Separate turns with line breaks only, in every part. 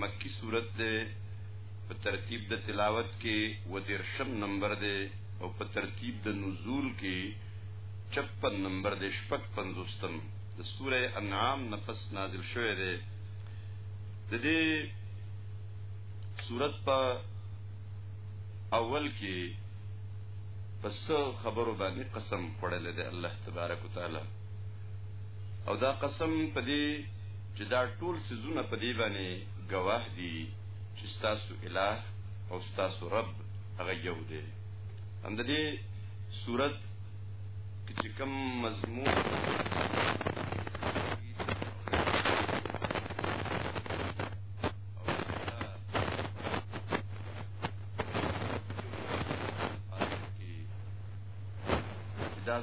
مکی صورت ده په ترتیب د تلاوت کې و دیرشم نمبر ده او په ترتیب د نزول کې 56 نمبر ده شپږ پنځوستم د سوره انعام نفس نازل شوه ده د دې صورت په اول کې پس خبرو باندې قسم پړل دي الله تبارک وتعالى او دا قسم په دې چې دا ټول سيزونه په دې باندې گواه دي چې تاسو الٰه او تاسو رب هغه یو دی هم د دې صورت چې کوم مضمون دا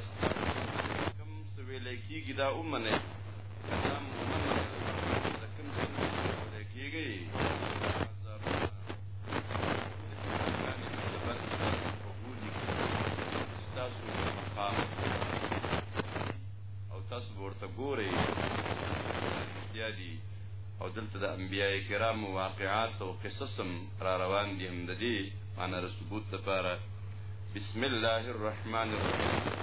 کوم سویل کیږي دا ومنه دا مؤمن دا کوم سویل کیږي تاسو مقام او تاسو ورته ګورئ اړتیا دي او دلته د انبیای کرام واقعات او قصصم را روان دي هم د دې معنی رسوبوت لپاره بسم الله الرحمن الرحیم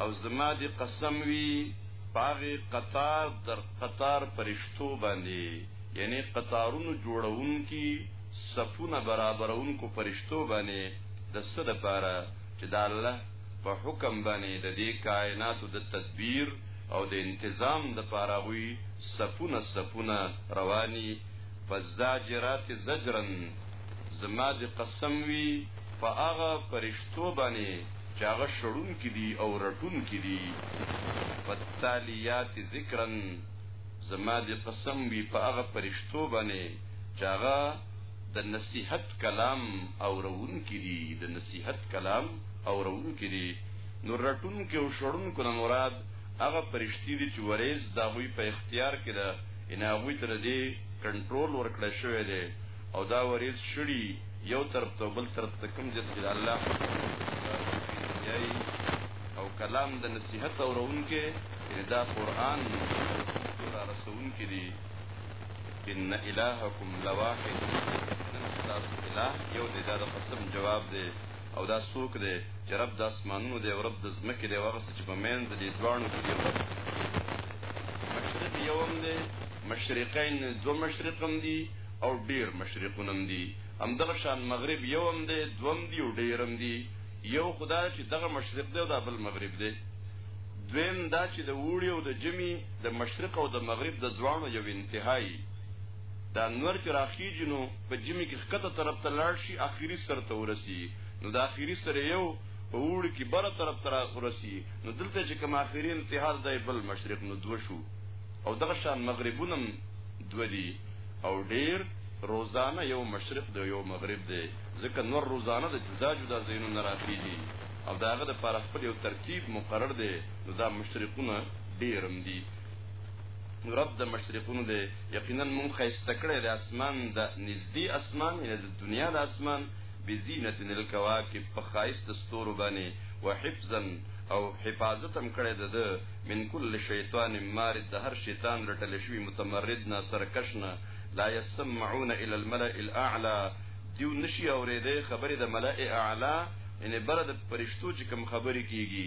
او زما دی قسم وی پاغه قطار در قطار پرشتو باندې یعنی قطارونو جوړون کی صفونه برابرون کو پرشتو باندې د صد لپاره چې د الله په حکم باندې د دې کائناتو د تدبیر او د انتظام د پاره غوي صفونه صفونه رواني فالزاجرات زجرا زما د قسم وی په هغه فرشتو باندې چې هغه شړون کې دي او رټون کې دي فتالیات ذکرا زما د قسم وی په هغه فرشتو باندې چې هغه د نصیحت کلام او رون کې دي د نصیحت کلام او رون کې دي نو رټون کې او شړون کو مراد هغه فرشتي دي چې ورېز دا وی په اختیار کې ده ان هغوی تر دې کنټرول ورکړی شوی دی او دا وریز شړي یو طرف ته بل طرف ته کوم جس کې الله او کلام د نصیحت اورونکې دا قران را رسونکې دي ان الهکم لواحد نن تاسو اله یو د دا قسم جواب دی او دا څوک دی چې رب د اسمانونو دی او رب د ځمکې دی او هغه څه چې په منځ دي دواړو کې دی مشرق یو هم دی مشرقین دو مشرق هم دي او ډیر مشرقون هم دي همدغه شان مغرب یو هم دی دوم دی او ډیر هم دي یو خدا چې دغه مشرق دی او دا بل مغرب دی دویم دا چې د وړي او د جمی د مشرق او د مغرب د ځوانو یو انتهایی دا نور چې راخیږي نو په جمی کې خکته طرف ته لاړ شي اخیری سر ته ورسی نو دا اخیری سر یو په وړ کې بر طرف ته ورسی نو دلته چې کوم اخیری انتها دی بل مشرق نو دو شو او دغه شان مغربونم دو دی او ډیر روزانه یو مشرق دی یو مغرب دی ځکه نور روزانه د جدا جدا زینو نه راخیږي او داغه د پاره خپل یو ترتیب مقرر دی نو دا مشرقونه ډیرم دي نو رب د مشرقونو دی یقینا مونږ خیسته کړی د اسمان د نږدې اسمان یعنی د دنیا د اسمان بزینت الکواکب په خایست ستورو باندې وحفظا او حفاظت هم کړی د من کل شیطان مارد د هر شیطان رټل شوی متمرد نه سرکش نه لا يسمعون الى الملأ الاعلى دیو نشي اورېدې خبرې د ملأ اعلی یعنی بر د پرشتو چې کوم خبرې کیږي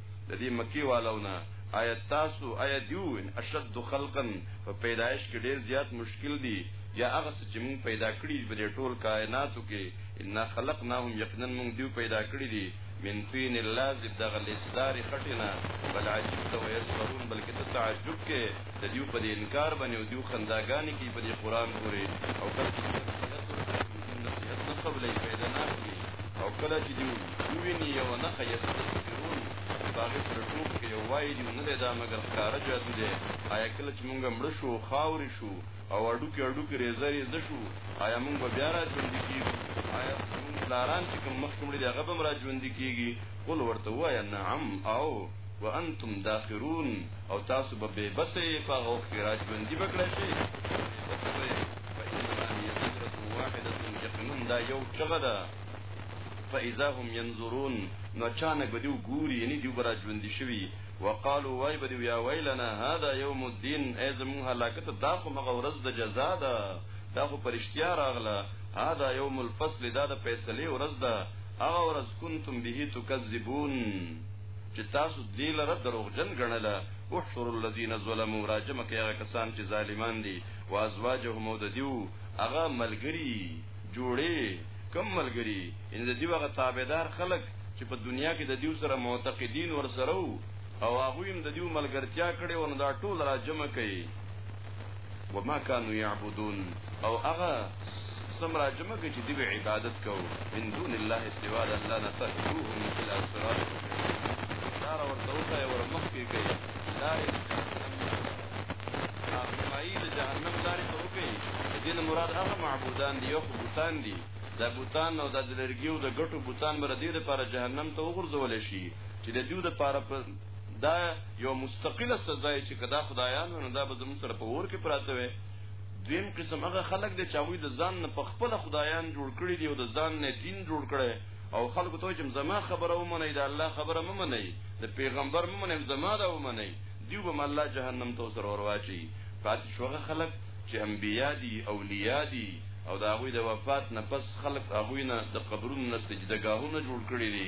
د دې مکی والونه آیا تاسو آیا دیو ان اشد خلقا په پیدایش کې ډیر زیات مشکل دي یا هغه چې موږ پیدا کړی په دې ټول کائناتو کې ان خلقناهم یقینا موږ دیو پیدا کړی دي من فین اللازب دغه لسدار خټینا بل عجیب ته ويسرون بلکې ته تعجب کې د دیو په دې انکار باندې او دیو خنداګانې کې په دې قران پورې او کله چې نصیحت نه قبلې پیدا نه کړي او کله چې دیو ویني یو نه خیسترون باغې پر ټوپ کې یو وایي دیو نه دا مګر ښکارا جادو دی آیا کله چې مونږ مړ شو خاورې شو او اډو کې اډو کې ریزه ریزه شو آیا مونږ به بیا راځوندي کیږو آیا مونږ لاران چې کوم مخکې مړي هغه به مراد ژوندي کیږي قل ورته وایا نعم او وانتم داخرون او تاسو به بے بسه په غوښ کې راځوندي بکړی شي دا یو چغه ده فاذا هم ينظرون نو اچانک به دیو ګوري یعنی دیو برا ژوند شوی وقالو وای به دیو یا ویلنا هذا یوم الدین ازم هلاکت دا خو مغه ورځ د جزا ده دا خو پرشتیا راغله هذا یوم الفصل دا د فیصله ورځ ده هغه ورځ کنتم به تکذبون چې تاسو دې لره دروغجن ګڼله احشر الذين ظلموا راجمه کې هغه کسان چې ظالمان دي وازواجهم او د دیو هغه ملګری جوړې کم ملګری ان د دیو هغه تابعدار خلک چې په دنیا کې د دیو سره معتقدین ورسره او هغه هم د دیو ملګرتیا کړي او دا ټول راجمه کوي وما كانوا يعبدون او هغه سمرا جمع کې چې دی عبادت کو من دون الله سوا د الله نه تهدوهم الى صراط دار ورته وته ور مخ کې کوي دار مایي د جهنم لارې ته وکړي دین مراد هغه معبودان دی او بوتان دي د بوتان او د لرګیو د ګټو بوتان بر دې لپاره جهنم ته وغورځول شي چې د دوی لپاره دا یو مستقله سزا چې کدا خدایانو نه دا به زموږ سره په ور کې پراته وي دویم قسم هغه خلک دي چې هغه د ځان نه په خپل خدایان جوړ کړی دی او د ځان نه دین جوړ کړي او خلکو ته چې زما خبره ومني دا الله خبره ممني د پیغمبر ممني زما دا ومني دیو به الله جهنم ته سره ورواچي پاتې شوغه خلک چې انبیا دي اولیاء دي او دا غوی د وفات نه پس خلک هغه نه د قبرونو نه سجدهګاهونه جوړ کړی دي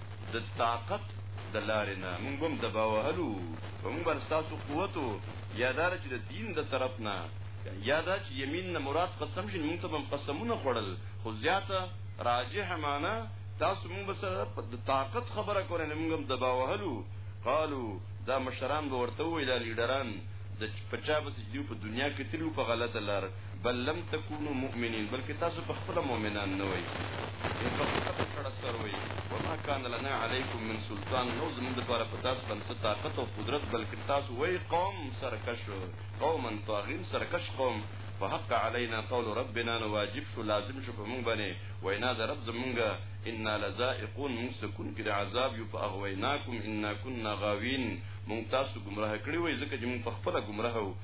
د طاقت د لارې نه موږ هم دبا وهلو په موږ باندې ستاسو قوت و یا دا چې د دین د طرف نه یا دا چې یمین نه مراد قسم شي موږ ته هم قسمونه خوړل خو زیاته راجح معنا تاسو موږ بس د طاقت خبره کولای نه موږ هم دبا وهلو قالو دا مشران به ورته ویل لیډران د پچا بس دیو په دنیا کې تلو په غلطه لار بل لم تكونوا مؤمنين بلکې تاسو په خپل مؤمنان نه وای په خپل سره سره وای وما كان لنا عليكم من سلطان نو زموږ لپاره په تاسو باندې طاقت او قدرت بلکې تاسو وای قوم سرکش قوم طاغين سرکش قوم فحق علينا قول ربنا واجب شو لازم شو په موږ باندې وینا د رب زمونږ ان لذائقون موږ سکون کې عذاب یو په اغویناکم ان كنا غاوین موږ تاسو گمراه کړی وای ځکه چې موږ په خپل گمراه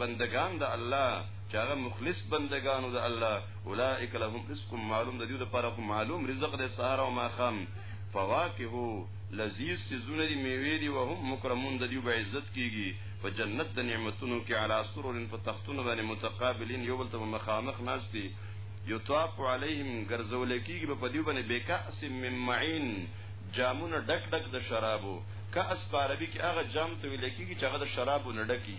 بندگان د الله چې هغه مخلص بندگانو د الله اولئک لهم رزق معلوم د دې لپاره خو معلوم رزق د سهار او ماخام فواکه لذیذ سيزونه دي میوې دي او هم مکرمون د دې به عزت کیږي په جنت د نعمتونو کې علی سرور په تختونو باندې متقابلین یو بل ته مخامخ ناشتي یطاف علیهم ګرځول کیږي په دې باندې بکاس من معین جامونه ډک ډک د شرابو کاس په عربي کې هغه جام ته ویل کیږي چې هغه د شرابو نه ډکی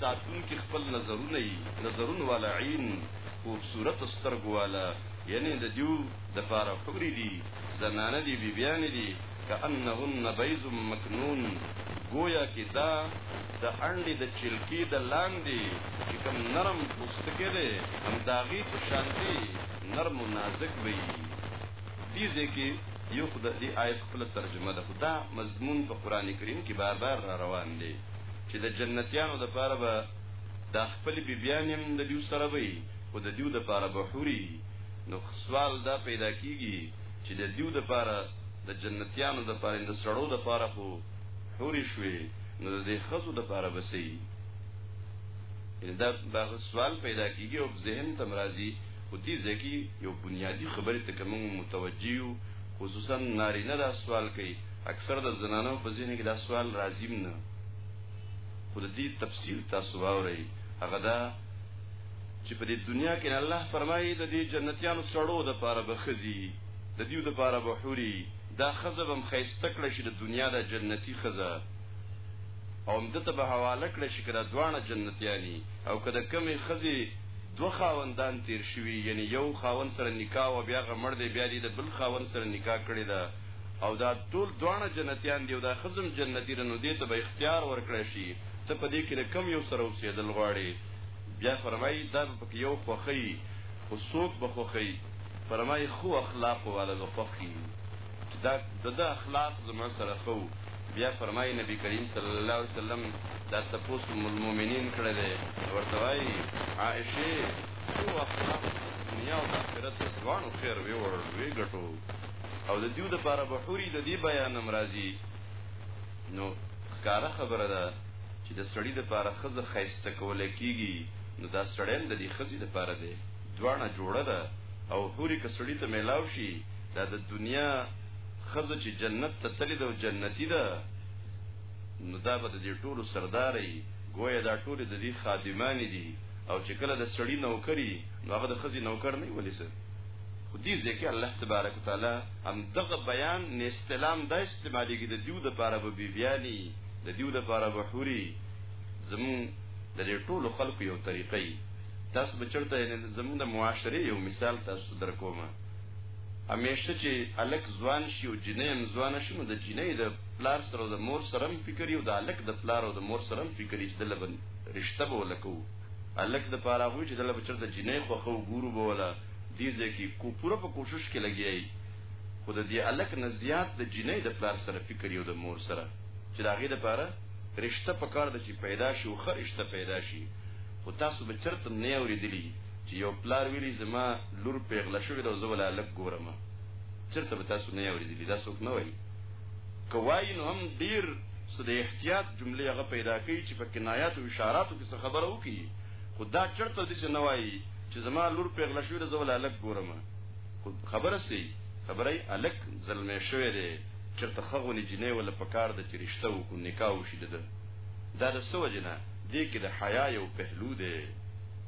ساتونکي خپل نظرونه یي نظرون والا عین خوبصورت سترګو والا یعنی د دیو د پاره حوري دي زنانه دي بیبیان دي کأنهن بیض مکنون گویا کې دا د انډې د چلکی د لاندې چې کوم نرم پوستکی دی همداغي په شان دی نرم و نازک وي دې ځکه یو خدای دی آیت خپل ترجمه ده خدا مضمون په قران کریم کې بار بار را روان دی چې د جنتیانو د پاره به د خپل بیبیان هم د دیو سره وي او د دیو د پاره به حوري نو سوال دا پیدا کیږي چې د دیو د پاره د جنتیانو د پاره د سړو د پاره خو حوري شوي نو د دې خزو د پاره بسي دا به سوال پیدا کیږي او ذهن تمرازي خو دې ځای کې یو بنیادي خبرې ته که موږ متوجه یو خصوصا نارینه دا سوال کوي اکثر د زنانو په ذهن کې دا سوال راځي نه خو د دې تفصیل تاسو واورئ هغه دا چې په دې دنیا کې الله فرمایي د دې جنتیانو سړو د پاره بخزي د دیو د پاره بحوري دا خزه بم خیسته کړ شي د دنیا د جنتی خزه او دته به حواله کړ شي کړه دوانه جنتیانی او کده کمی خزه دوه خاوندان تیر شوي یعنی یو خاوند سره نکاح او بیا غمړ دی بیا دی د بل خاوند سره نکاح کړی ده او دا ټول دوانه جنتیان دی او دا خزم جنتی ده نو دې ته به اختیار ورکړی شي ته په دې کې کم یو سره اوسېدل غواړي بیا فرمایي دا په یو خوخی خو څوک به خوخی فرمایي خو اخلاق والا به خوخی دا د ده اخلاق زما سره ښه وو بیا فرمایي نبي کریم صلی الله علیه وسلم دا تپوس ام المؤمنین کړی دی ورته وایي عائشې څو اخلاق دنیا او د آخرت د دواړو خیر ویوړ وی ګټو او د دیو دپاره به حوري د دې بیان هم راځي نو ښکاره خبره ده چې د سړي دپاره ښځه ښایسته کولی کېږي نو دا سړی هم د دې ښځې دپاره دی دواړه جوړه ده او حوري که سړي ته میلاو شي دا د دنیا خزه چې جنت ته تللی ده او جنتی ده نو دا به د دې ټولو سرداري گویا دا ټول د دې خادمان دي او چې کله د سړی نوکری نو هغه د خزي نوکر نه ولې سر خو دې ځکه الله تبارک وتعالى هم دغه بیان نه استلام د استعمالېږي د دیو د پاره به بیبیانی د دیو د پاره به حوري زمون د دې ټول خلکو یو طریقې تاسو به چرته زمون د معاشره یو مثال تاسو درکوم همیشه چې الک ځوان شي او جنې هم ځوان شي نو د جنې د پلار سره او د مور سره هم فکر یو د الک د پلار او د مور سره هم فکر چې دله بن رشتہ به ولکو الک د پاره غوي چې دله بچر د جنې خو خو ګورو به ولا دې ځکه کو پوره په کوشش کې لګیای خو د دې الک نه زیات د جنې د پلار سره فکر یو د مور سره چې دا غي د پاره رشتہ پکار د چې پیدا شي او خرشتہ پیدا شي خو تاسو به چرته نه اوریدلی چې یو پلار ویلي زما لور پیغله شوې ده او زه ولا لږ ګورم چېرته به تاسو نه یې اورېدلي دا څوک نه وایي که وایي نو هم ډېر څه د احتیاط جملې هغه پیدا کوي چې په کنایاتو او اشاراتو کې څه خبره وکړي خو دا چېرته داسې نه وایي چې زما لور پیغله شوې ده زه ولا لږ ګورم خو خبره سي خبره یې الک زلمی شوی دی چېرته ښه غونې جینۍ ولا په کار ده چې رشته وکړو نکاح وشي د ده دا د څه وجه نه دې کې د حیا یو پهلو دی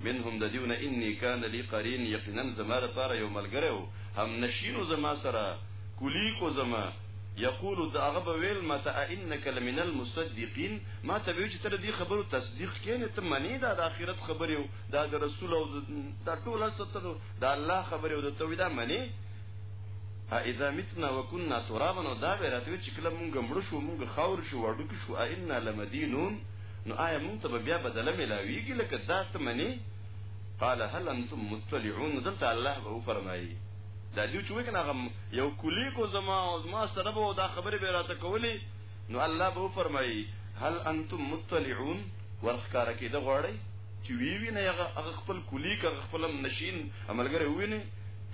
منهم د دیونه انی کان لی قرین یقینا زما لپاره یو ملګری و هم نشینو زما سره کلی کو زما یقول د هغه به ویل ماته انک لمن المصدقین ما ته ویل چې تر دې خبرو تصدیق کینې ته منی دا د آخرت خبرې او دا د رسول او د ټول ستلو دا الله خبرې او د توحید منی اذا متنا وكنا ترابا دا به راته چې کله مونږ مړ شو مونږ خاور شو وړو کې شو ائنا لمدینون نو آیا مونږ ته به بیا بدله ملاویږي لکه دا ته منې قال هل انتم مطلعون دلته الله به وفرمایي دا دیو چې وکنه غم یو کلی کو زما او زما سره به دا خبره به راته کولې نو الله به وفرمایي هل انتم مطلعون ورخکار کېده غواړي چې وی وی نه هغه خپل کلی کا خپل نشین عملګری ویني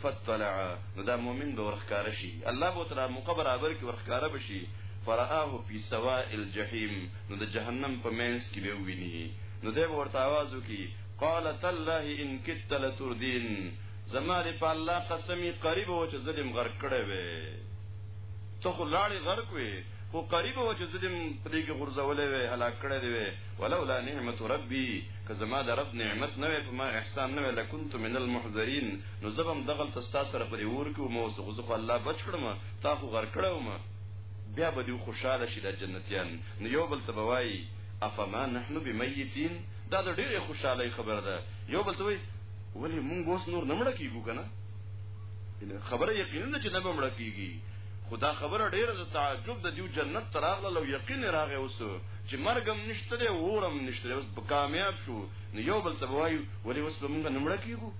فطلع نو دا مؤمن به ورخکار شي الله به تر مقبر ابر کې ورخکار بشي فرآه فی سواء الجحیم نو د جهنم په مینس کې به ویني نو دی ورته आवाज وکي قال تالله ان كنت لتردين زماره په الله قسمي قریب و چې ظلم غرق کړي وي ته خو لاړې غرق وي خو قریب و چې ظلم پرې کې غرزولې وي هلاک کړي دی وي ولولا نعمت ربي که زما د رب نعمت نه وي په ما احسان نه وي لکنت من المحذرين نو زبم دغل تستا سره پرې ور کې مو زه خو الله بچ کړم تا خو غرق کړم بیا به دوی خوشاله شي دا جنتیان نو یو بل ته به وایي افما نحنو بمیتین دا د ډېرې خوشحالۍ خبره ده یو بل ته وایي ولې مونږ اوس نور نه مړه کیږو که نه خبره یقینا ده چې نه به مړه کیږي خو دا خبره ډېره د تعجب د دیو جنت ته راغله لو یقین راغی اوس چې مرګ هم نشته دی اور هم نشته دی اوس به کامیاب شو نو یو بل ته به وایو ولې اوس به مونږ نه مړه کیږو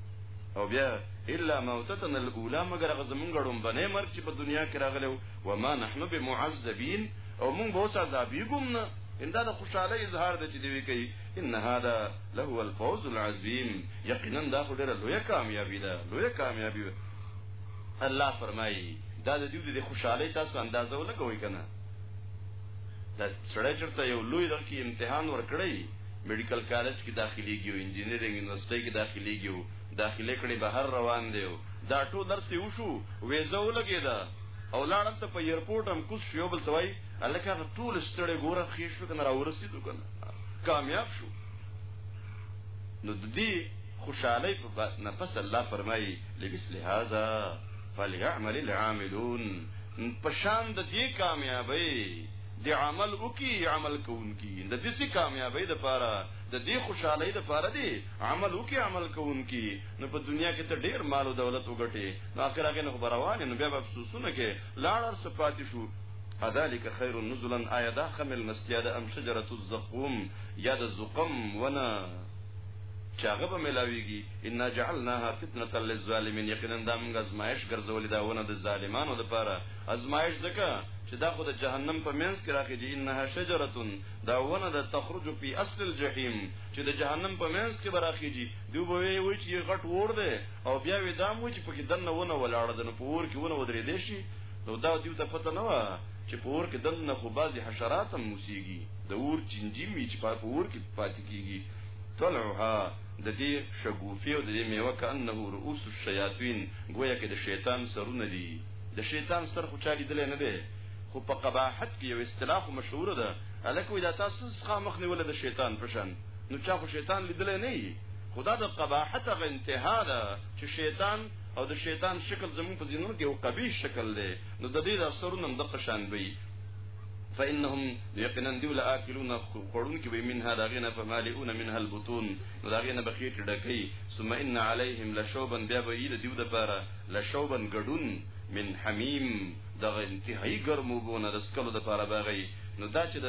او بیا الا موتتنا الاولى مگر هغه زمونږ ډومبنه مرګ چې په دنیا کې راغلی وما نحن بمعذبين او موږ به اوس عذابېږو نه ان دا د خوشاله اظهار د چې دی کوي ان هذا له الفوز العظیم یقینا دا خو ډېره لویه کامیابی ده لویه کامیابی ده الله فرمایي دا د دې د خوشاله تاسو اندازه ولګوي کنه دا سړی چرته یو لوی دغه امتحان ورکړی میډیکل کالج کې داخليږي او انجینرینګ یونیورسيټي کې داخليږي داخله کړي بهر روان دی دا ټول درس یې وشو ویزه ولګیدا او لاړم ته په ایرپورټ هم کوس شو بل توای الکه هغه ټول ستړي ګوره خې شو کنه راورسېدو کنه کامیاب شو نو د دې خوشاله په نه پس الله فرمایي لبسل هذا فليعمل العاملون په شان د دې کامیابی د عمل وکي عمل کوونکی د دې سي کامیابی د پاره د دې خوشحالي د پاره دی عمل وکي عمل کوونکی نو په دنیا کې ته ډیر مال او دولت وګټي نو اخر هغه نه روان نو بیا په افسوسونه کې لاړ سپاتې شو اذالک خیر نزلا آیا دا خمل مستیا د ام شجره الزقوم یا د زقم ونه چاغه به ملاویږي ان جعلناها فتنه للظالمین یقینا دا موږ ازمایش ګرځولې دا ونه د ظالمانو لپاره ازمایش زکه چې دا خو د جهنم په منځ کې راخې دي انها شجره دا ونه د تخرج په اصل الجحیم چې د جهنم په منځ کې براخې دي دوی به وي چې غټ ور ده او بیا وې دا مو چې پکې دنه ونه ولاړه دنه په اور کې ونه ودرې دې شي نو دا دیو ته پته نه و چې په اور کې دنه خو بعضی حشرات هم موسیږي د اور چنجي می چې په اور کې پاتې کیږي طلعها د دې شګوفي او د دې میوه کانه رؤوس الشیاطین گویا کې د شیطان سرونه دي د شیطان سر خو چا لیدل نه دی خو په قباحت کې یو اصطلاح مشهور ده الکه وی دا تاسو څخه مخ نیول د شیطان پشان نو چا خو شیطان لیدل نه خدا د قباحت غ انتها ده چې شیطان او د شیطان شکل زمون په زینو کې یو قبیح شکل دی نو د دې د سرونم د قشان وي فإنهم يقينا دي ولا آكلون خورون کې من هذا غنا فمالئون منها البطون نو دا غنا بخیر ډکې ثم ان عليهم لشوبا بیا به یې دیو د پاره لشوبا غډون من حمیم دغه انتهایی ګرمو بونه د سکلو د پاره باغی نو دا چې د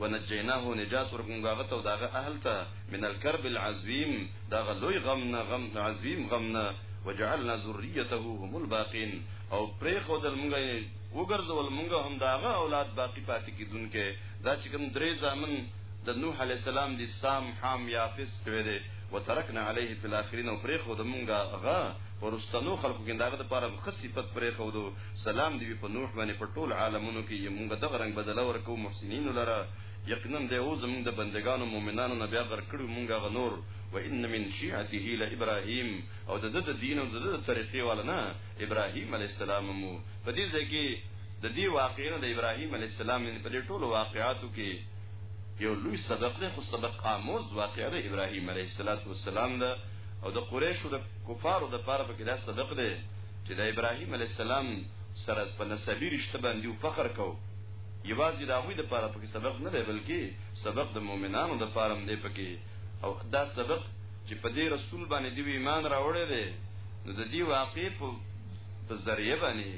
ونجیناه نجات ورکونګه غته او داغه اهل ته من الكرب العظیم داغه لوی غم نه غم عظیم غم نه وجعلنا ذریته هم الباقین او پرې خو دل مونږه وګرځول مونږه هم داغه اولاد باقی پاتې کیدونکې دا چې کوم درې ځامن د نوح علی السلام د سام حام یافس کړي دي وترکنا علیه فی الاخرین او پرې خو د مونږه غا ورستنو خلقو کې داغه لپاره خصيفت پرې خو سلام دی وی په نوح باندې په ټول عالمونو کې یې مونږ دغه رنګ بدله ورکو محسنین لره یقینا دی او زمونږ د بندگانو مؤمنانو نه بیا غر کړو مونږ غنور و ان من شیعته ل ابراهیم او د د دین او د د طریقې ولنا ابراهیم علی السلام مو په دې ځای کې د دې واقعینو د ابراهیم علی السلام په دې ټولو واقعاتو کې یو لوی سبق دی خو سبق آموز واقعه د ابراهیم علی السلام ده او د قریشو د کفارو د پاره په کې دا سبق دی چې د ابراهیم علی السلام سره په نسبی رشتہ باندې فخر کو یوازې دا غوی د پاره پکې سبق نه دی بلکې سبق د مؤمنانو د پاره هم دی پکې او دا سبق چې په دې رسول باندې دی ایمان راوړی دی نو د دې واقع په په ذریعہ باندې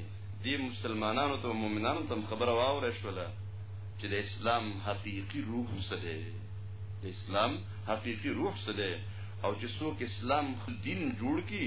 دی مسلمانانو ته مؤمنانو ته خبره واوره شوله چې د اسلام حقيقي روح څه دی د اسلام حقيقي روح څه دی او چې څوک اسلام دین جوړ کی